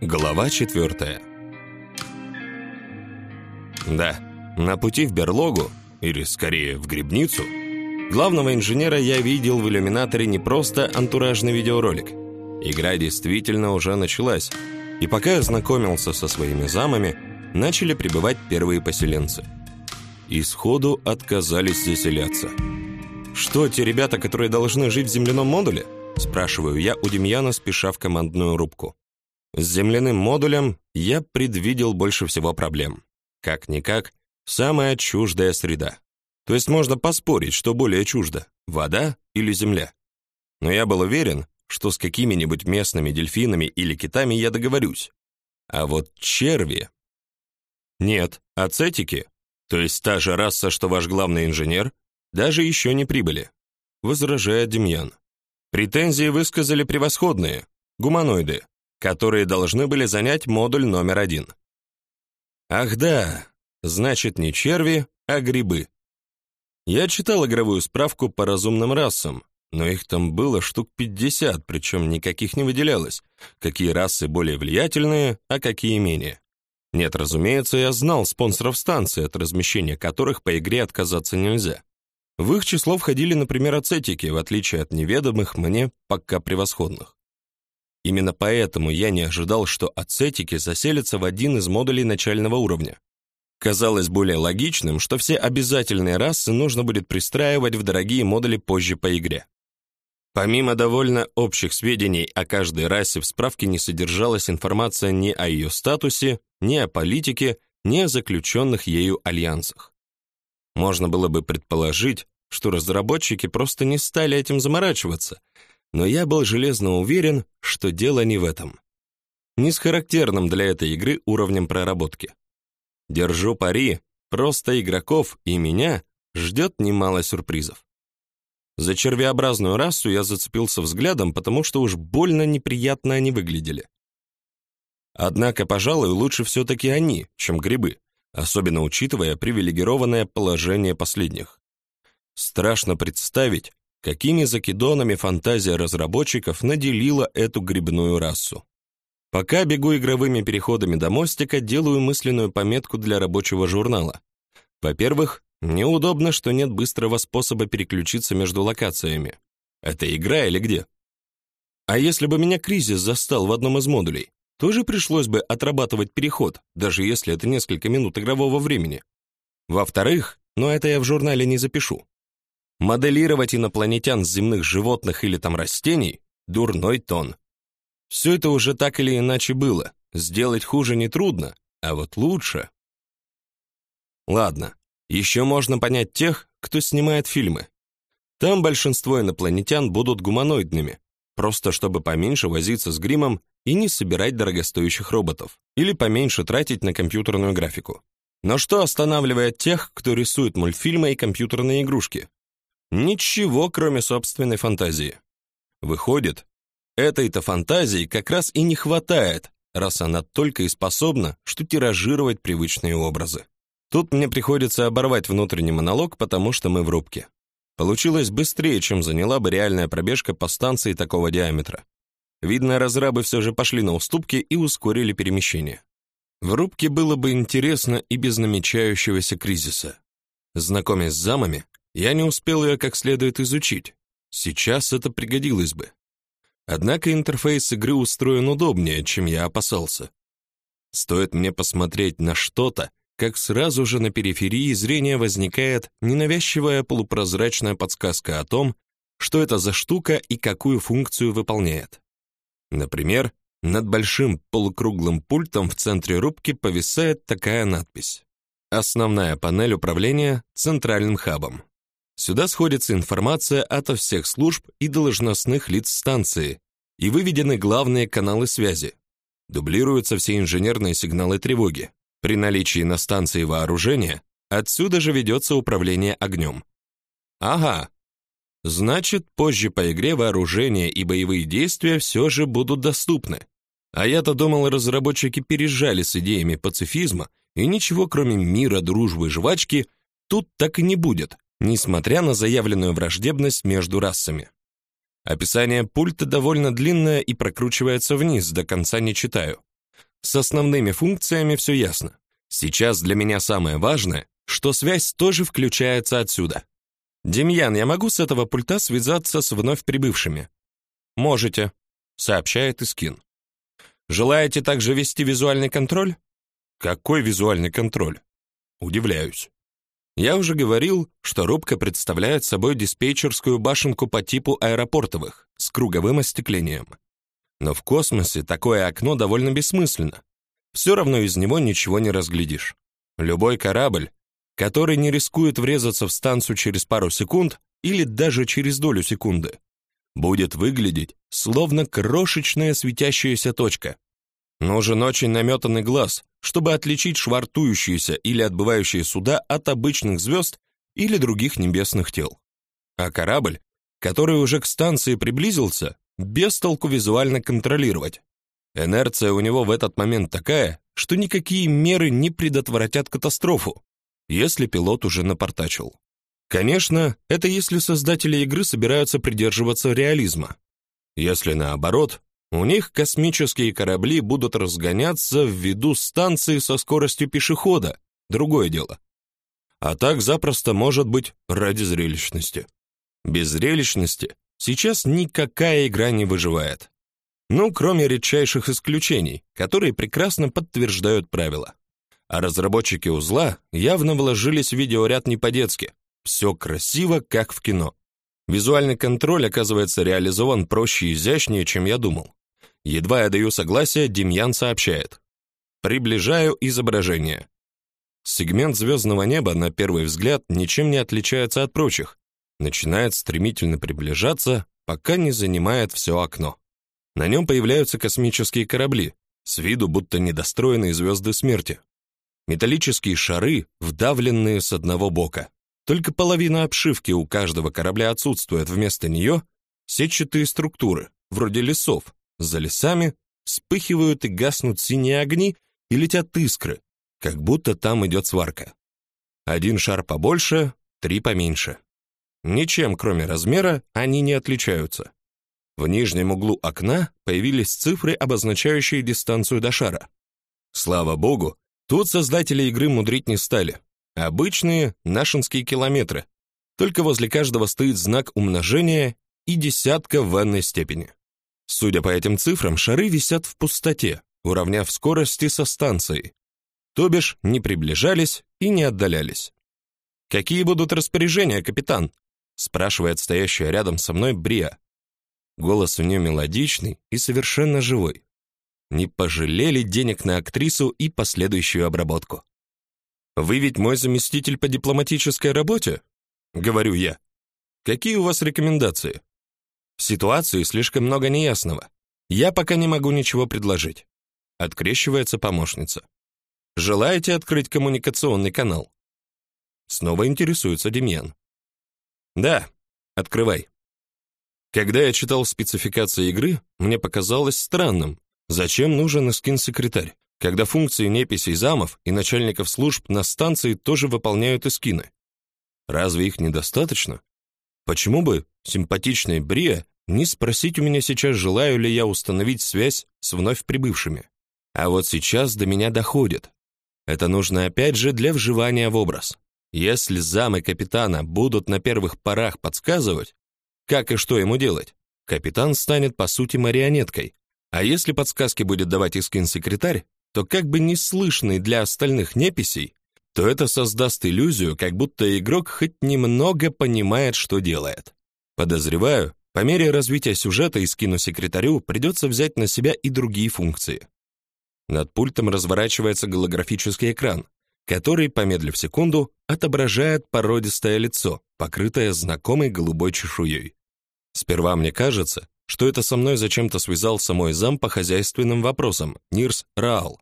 Глава четвертая. Да, на пути в берлогу, или скорее в грибницу, главного инженера я видел в иллюминаторе не просто антуражный видеоролик. Игра действительно уже началась, и пока я знакомился со своими замами, начали прибывать первые поселенцы. И сходу отказались заселяться. Что, те ребята, которые должны жить в земляном модуле? Спрашиваю я у Демьяна, спеша в командную рубку. С земляным модулем я предвидел больше всего проблем. Как-никак, самая чуждая среда. То есть можно поспорить, что более чуждо – вода или земля. Но я был уверен, что с какими-нибудь местными дельфинами или китами я договорюсь. А вот черви... Нет, ацетики, то есть та же раса, что ваш главный инженер, даже еще не прибыли, возражает Демьян. Претензии высказали превосходные, гуманоиды, которые должны были занять модуль номер один. Ах да, значит не черви, а грибы. Я читал игровую справку по разумным расам, но их там было штук 50, причем никаких не выделялось, какие расы более влиятельные, а какие менее. Нет, разумеется, я знал спонсоров станции, от размещения которых по игре отказаться нельзя. В их число входили, например, ацетики, в отличие от неведомых мне пока превосходных. Именно поэтому я не ожидал, что ацетики заселятся в один из модулей начального уровня. Казалось более логичным, что все обязательные расы нужно будет пристраивать в дорогие модули позже по игре. Помимо довольно общих сведений о каждой расе в справке не содержалась информация ни о ее статусе, ни о политике, ни о заключенных ею альянсах. Можно было бы предположить, что разработчики просто не стали этим заморачиваться, но я был железно уверен, что дело не в этом. Не с характерным для этой игры уровнем проработки. Держу пари, просто игроков и меня ждет немало сюрпризов. За червеобразную расу я зацепился взглядом, потому что уж больно неприятно они выглядели. Однако, пожалуй, лучше все-таки они, чем грибы, особенно учитывая привилегированное положение последних. Страшно представить, какими закидонами фантазия разработчиков наделила эту грибную расу. Пока бегу игровыми переходами до мостика, делаю мысленную пометку для рабочего журнала. Во-первых, неудобно, что нет быстрого способа переключиться между локациями. Это игра или где? А если бы меня кризис застал в одном из модулей, тоже пришлось бы отрабатывать переход, даже если это несколько минут игрового времени. Во-вторых, но это я в журнале не запишу. Моделировать инопланетян с земных животных или там растений – дурной тон. Все это уже так или иначе было. Сделать хуже нетрудно, а вот лучше. Ладно, еще можно понять тех, кто снимает фильмы. Там большинство инопланетян будут гуманоидными, просто чтобы поменьше возиться с гримом и не собирать дорогостоящих роботов, или поменьше тратить на компьютерную графику. Но что останавливает тех, кто рисует мультфильмы и компьютерные игрушки? Ничего, кроме собственной фантазии. Выходит, этой-то фантазии как раз и не хватает, раз она только и способна, что тиражировать привычные образы. Тут мне приходится оборвать внутренний монолог, потому что мы в рубке. Получилось быстрее, чем заняла бы реальная пробежка по станции такого диаметра. Видно, разрабы все же пошли на уступки и ускорили перемещение. В рубке было бы интересно и без намечающегося кризиса. Знакомясь с замами, я не успел ее как следует изучить. Сейчас это пригодилось бы. Однако интерфейс игры устроен удобнее, чем я опасался. Стоит мне посмотреть на что-то, как сразу же на периферии зрения возникает ненавязчивая полупрозрачная подсказка о том, что это за штука и какую функцию выполняет. Например, над большим полукруглым пультом в центре рубки повисает такая надпись: Основная панель управления центральным хабом. Сюда сходится информация ото всех служб и должностных лиц станции, и выведены главные каналы связи. Дублируются все инженерные сигналы тревоги. При наличии на станции вооружения отсюда же ведется управление огнем. Ага. Значит, позже по игре вооружение и боевые действия все же будут доступны. А я-то думал, разработчики пережали с идеями пацифизма, и ничего кроме мира, дружбы жвачки тут так и не будет несмотря на заявленную враждебность между расами. Описание пульта довольно длинное и прокручивается вниз, до конца не читаю. С основными функциями все ясно. Сейчас для меня самое важное, что связь тоже включается отсюда. Демьян, я могу с этого пульта связаться с вновь прибывшими? Можете, сообщает Искин. Желаете также вести визуальный контроль? Какой визуальный контроль? Удивляюсь. Я уже говорил, что рубка представляет собой диспетчерскую башенку по типу аэропортовых с круговым остеклением. Но в космосе такое окно довольно бессмысленно. Все равно из него ничего не разглядишь. Любой корабль, который не рискует врезаться в станцию через пару секунд или даже через долю секунды, будет выглядеть словно крошечная светящаяся точка. Нужен очень наметанный глаз, чтобы отличить швартующиеся или отбывающие суда от обычных звезд или других небесных тел. А корабль, который уже к станции приблизился, без толку визуально контролировать. Инерция у него в этот момент такая, что никакие меры не предотвратят катастрофу, если пилот уже напортачил. Конечно, это если создатели игры собираются придерживаться реализма. Если наоборот, у них космические корабли будут разгоняться в виду станции со скоростью пешехода, другое дело. А так запросто может быть ради зрелищности. Без зрелищности сейчас никакая игра не выживает. Ну, кроме редчайших исключений, которые прекрасно подтверждают правила. А разработчики узла явно вложились в видеоряд не по-детски. Все красиво, как в кино. Визуальный контроль оказывается реализован проще и изящнее, чем я думал. Едва я даю согласие, Демьян сообщает. Приближаю изображение. Сегмент звездного неба на первый взгляд ничем не отличается от прочих. Начинает стремительно приближаться, пока не занимает все окно. На нем появляются космические корабли, с виду будто недостроенные звезды смерти. Металлические шары, вдавленные с одного бока. Только половина обшивки у каждого корабля отсутствует, вместо нее сетчатые структуры, вроде лесов, за лесами вспыхивают и гаснут синие огни и летят искры, как будто там идет сварка. Один шар побольше, три поменьше. Ничем, кроме размера, они не отличаются. В нижнем углу окна появились цифры, обозначающие дистанцию до шара. Слава богу, тут создатели игры мудрить не стали. Обычные нашинские километры. Только возле каждого стоит знак умножения и десятка в n степени. Судя по этим цифрам, шары висят в пустоте, уравняв скорости со станцией. То бишь, не приближались и не отдалялись. «Какие будут распоряжения, капитан?» спрашивает стоящая рядом со мной Брия. Голос у нее мелодичный и совершенно живой. Не пожалели денег на актрису и последующую обработку. «Вы ведь мой заместитель по дипломатической работе?» — говорю я. «Какие у вас рекомендации?» В ситуации слишком много неясного. Я пока не могу ничего предложить. Открещивается помощница. Желаете открыть коммуникационный канал? Снова интересуется Демьян. Да, открывай. Когда я читал спецификации игры, мне показалось странным, зачем нужен эскин-секретарь, когда функции неписей замов и начальников служб на станции тоже выполняют эскины. Разве их недостаточно? Почему бы симпатичной Брия не спросить у меня сейчас, желаю ли я установить связь с вновь прибывшими? А вот сейчас до меня доходит. Это нужно опять же для вживания в образ. Если замы капитана будут на первых порах подсказывать, как и что ему делать, капитан станет по сути марионеткой. А если подсказки будет давать Искин-секретарь, то как бы неслышный для остальных неписей, то это создаст иллюзию, как будто игрок хоть немного понимает, что делает. Подозреваю, по мере развития сюжета и скину секретарю придется взять на себя и другие функции. Над пультом разворачивается голографический экран, который, помедлив секунду, отображает породистое лицо, покрытое знакомой голубой чешуей. Сперва мне кажется, что это со мной зачем-то связался мой зам по хозяйственным вопросам, Нирс Раал.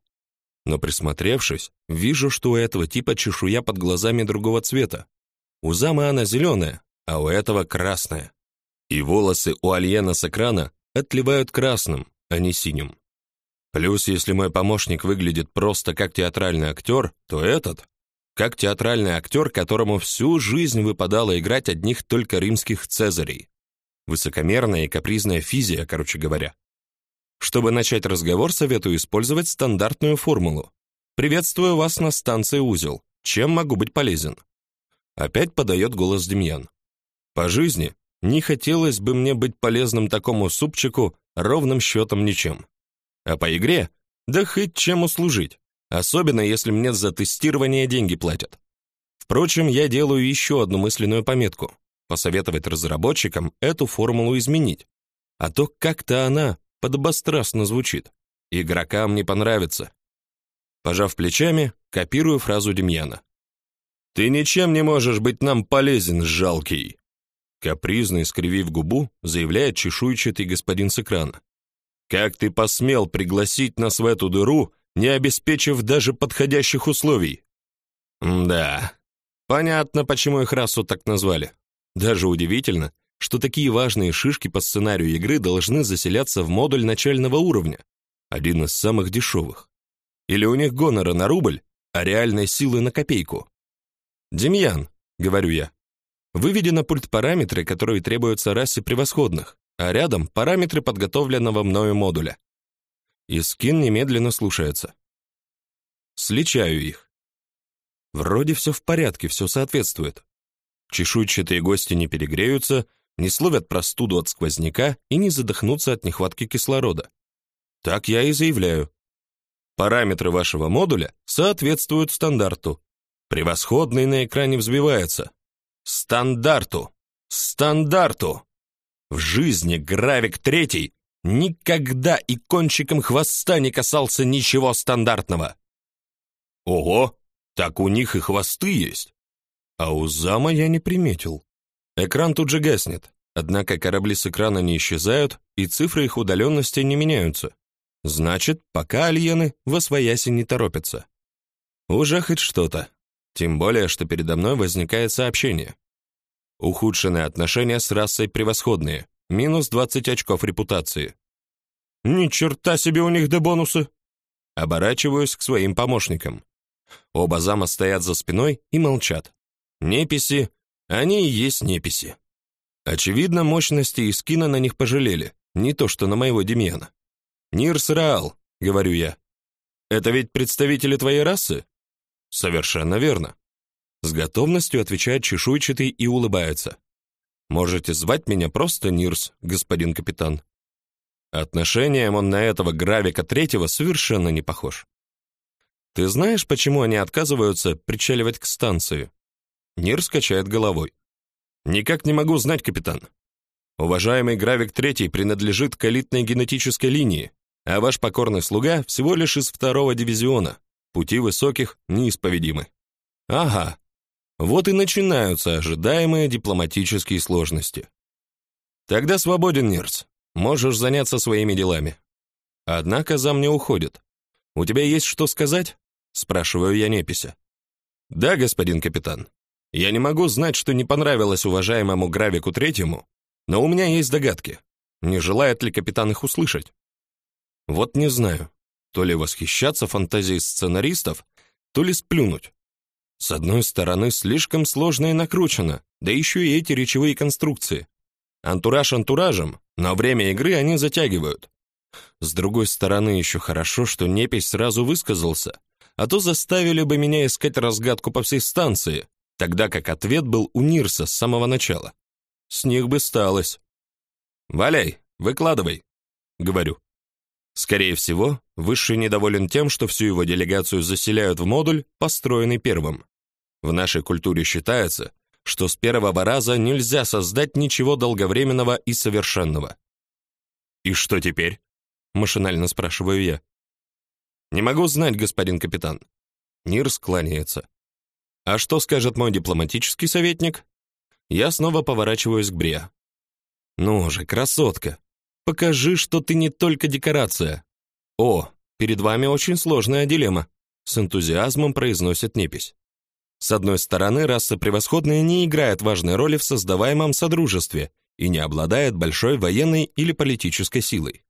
Но присмотревшись, вижу, что у этого типа чешуя под глазами другого цвета. У зама она зеленая, а у этого красная. И волосы у Альена с экрана отливают красным, а не синим. Плюс, если мой помощник выглядит просто как театральный актер, то этот как театральный актер, которому всю жизнь выпадало играть одних только римских цезарей. Высокомерная и капризная физия, короче говоря. Чтобы начать разговор, советую использовать стандартную формулу. Приветствую вас на станции Узел. Чем могу быть полезен? Опять подает голос Демьян. По жизни не хотелось бы мне быть полезным такому супчику ровным счетом ничем. А по игре да хоть чем услужить, особенно если мне за тестирование деньги платят. Впрочем, я делаю еще одну мысленную пометку посоветовать разработчикам эту формулу изменить, а то как-то она подобострастно звучит. Игрокам не понравится. Пожав плечами, копирую фразу Демьяна. Ты ничем не можешь быть нам полезен, жалкий. Капризно искривив губу, заявляет чешуйчатый господин с экрана. Как ты посмел пригласить нас в эту дыру, не обеспечив даже подходящих условий? да. Понятно, почему их расу так назвали. Даже удивительно, что такие важные шишки по сценарию игры должны заселяться в модуль начального уровня, один из самых дешевых. Или у них гонора на рубль, а реальной силы на копейку. Демьян, говорю я. Выведи на пульт параметры, которые требуются расе превосходных, а рядом параметры подготовленного мною модуля. И скин немедленно слушается. Сличаю их. Вроде все в порядке, все соответствует. Чешуйчатые гости не перегреются, не словят простуду от сквозняка и не задохнутся от нехватки кислорода. Так я и заявляю. Параметры вашего модуля соответствуют стандарту. Превосходный на экране взбивается. Стандарту. Стандарту. В жизни Гравик Третий никогда и кончиком хвоста не касался ничего стандартного. Ого, так у них и хвосты есть. А у зама я не приметил. Экран тут же гаснет, однако корабли с экрана не исчезают, и цифры их удаленности не меняются. Значит, пока альены в освояси не торопятся. Уже хоть что-то. Тем более, что передо мной возникает сообщение. Ухудшенные отношения с расой превосходные. Минус 20 очков репутации. Ни черта себе у них да бонусы. Оборачиваюсь к своим помощникам. Оба зама стоят за спиной и молчат. Неписи, они и есть неписи. Очевидно, мощности и скина на них пожалели, не то что на моего Демьяна. Нирс Раал, говорю я. Это ведь представители твоей расы? Совершенно верно. С готовностью отвечает чешуйчатый и улыбается. Можете звать меня просто Нирс, господин капитан. Отношением он на этого Гравика третьего совершенно не похож. Ты знаешь, почему они отказываются причаливать к станции? Нир скачает головой. Никак не могу знать, капитан. Уважаемый Гравик Третий принадлежит к элитной генетической линии, а ваш покорный слуга всего лишь из второго дивизиона. Пути высоких неисповедимы. Ага. Вот и начинаются ожидаемые дипломатические сложности. Тогда свободен, Нирс. Можешь заняться своими делами. Однако зам не уходит. У тебя есть что сказать? спрашиваю я Непися. Да, господин капитан. Я не могу знать, что не понравилось уважаемому Гравику Третьему, но у меня есть догадки. Не желает ли капитан их услышать? Вот не знаю, то ли восхищаться фантазией сценаристов, то ли сплюнуть. С одной стороны, слишком сложно и накручено, да еще и эти речевые конструкции. Антураж антуражем, но время игры они затягивают. С другой стороны, еще хорошо, что Непись сразу высказался, а то заставили бы меня искать разгадку по всей станции, тогда как ответ был у Нирса с самого начала. С них бы сталось. «Валяй, выкладывай», — говорю. Скорее всего, Высший недоволен тем, что всю его делегацию заселяют в модуль, построенный первым. В нашей культуре считается, что с первого раза нельзя создать ничего долговременного и совершенного. «И что теперь?» — машинально спрашиваю я. «Не могу знать, господин капитан». Нир склоняется. А что скажет мой дипломатический советник? Я снова поворачиваюсь к Бриа. Ну же, красотка, покажи, что ты не только декорация. О, перед вами очень сложная дилемма, с энтузиазмом произносит Непись. С одной стороны, раса превосходная не играет важной роли в создаваемом содружестве и не обладает большой военной или политической силой.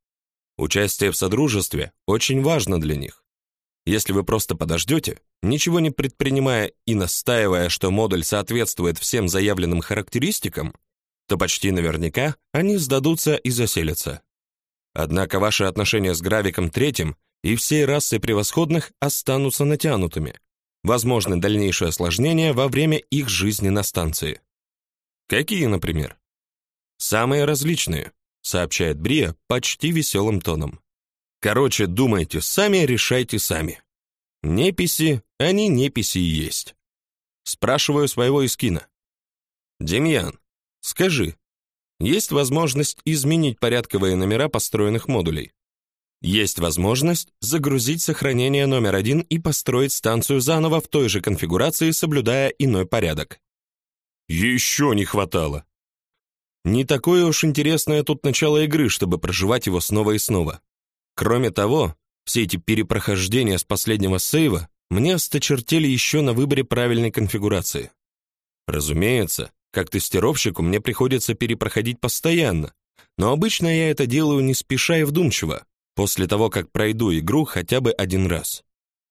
Участие в содружестве очень важно для них. Если вы просто подождете, ничего не предпринимая и настаивая, что модуль соответствует всем заявленным характеристикам, то почти наверняка они сдадутся и заселятся. Однако ваши отношения с Гравиком третьим и всей расой превосходных останутся натянутыми. Возможны дальнейшие осложнения во время их жизни на станции. Какие, например? Самые различные, сообщает Брия почти веселым тоном. Короче, думайте сами, решайте сами. Неписи, они неписи и есть. Спрашиваю своего Искина. Демьян, скажи, есть возможность изменить порядковые номера построенных модулей? Есть возможность загрузить сохранение номер один и построить станцию заново в той же конфигурации, соблюдая иной порядок. Еще не хватало. Не такое уж интересное тут начало игры, чтобы проживать его снова и снова. Кроме того, все эти перепрохождения с последнего сейва мне осточертели еще на выборе правильной конфигурации. Разумеется, как тестировщику мне приходится перепроходить постоянно, но обычно я это делаю не спеша и вдумчиво, после того, как пройду игру хотя бы один раз.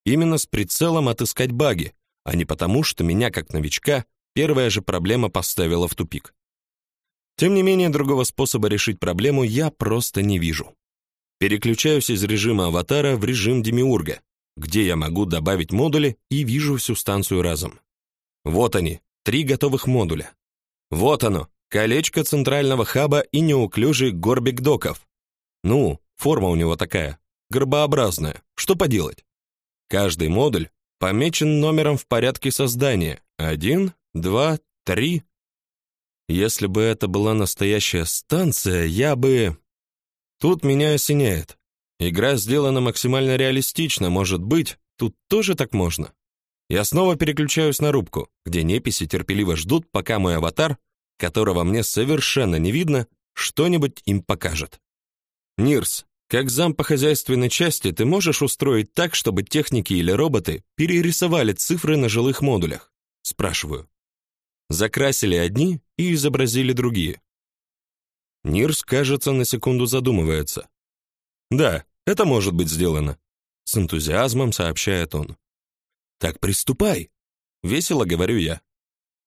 Именно с прицелом отыскать баги, а не потому, что меня как новичка первая же проблема поставила в тупик. Тем не менее, другого способа решить проблему я просто не вижу. Переключаюсь из режима аватара в режим демиурга, где я могу добавить модули и вижу всю станцию разом. Вот они, три готовых модуля. Вот оно, колечко центрального хаба и неуклюжий горбик доков. Ну, форма у него такая, горбообразная. Что поделать? Каждый модуль помечен номером в порядке создания. Один, два, три. Если бы это была настоящая станция, я бы Тут меня осеняет. Игра сделана максимально реалистично, может быть, тут тоже так можно. Я снова переключаюсь на рубку, где неписи терпеливо ждут, пока мой аватар, которого мне совершенно не видно, что-нибудь им покажет. Нирс, как зам по хозяйственной части, ты можешь устроить так, чтобы техники или роботы перерисовали цифры на жилых модулях? Спрашиваю. Закрасили одни и изобразили другие. Нирс, кажется, на секунду задумывается. Да, это может быть сделано, с энтузиазмом сообщает он. Так приступай, весело говорю я.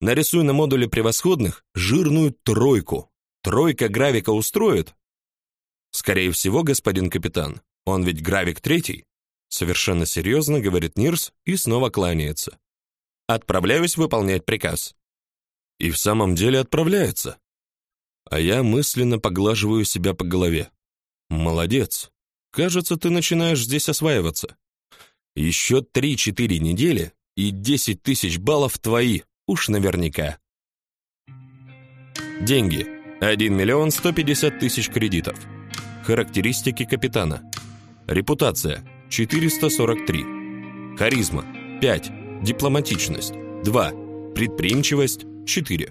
Нарисуй на модуле превосходных жирную тройку. Тройка гравика устроит? Скорее всего, господин капитан. Он ведь гравик третий. Совершенно серьезно говорит Нирс и снова кланяется. Отправляюсь выполнять приказ. И в самом деле отправляется а я мысленно поглаживаю себя по голове. Молодец. Кажется, ты начинаешь здесь осваиваться. Еще три-четыре недели и десять тысяч баллов твои, уж наверняка. Деньги. 1 миллион 150 тысяч кредитов. Характеристики капитана. Репутация. 443. Харизма. 5. Дипломатичность. 2. Предприимчивость. 4.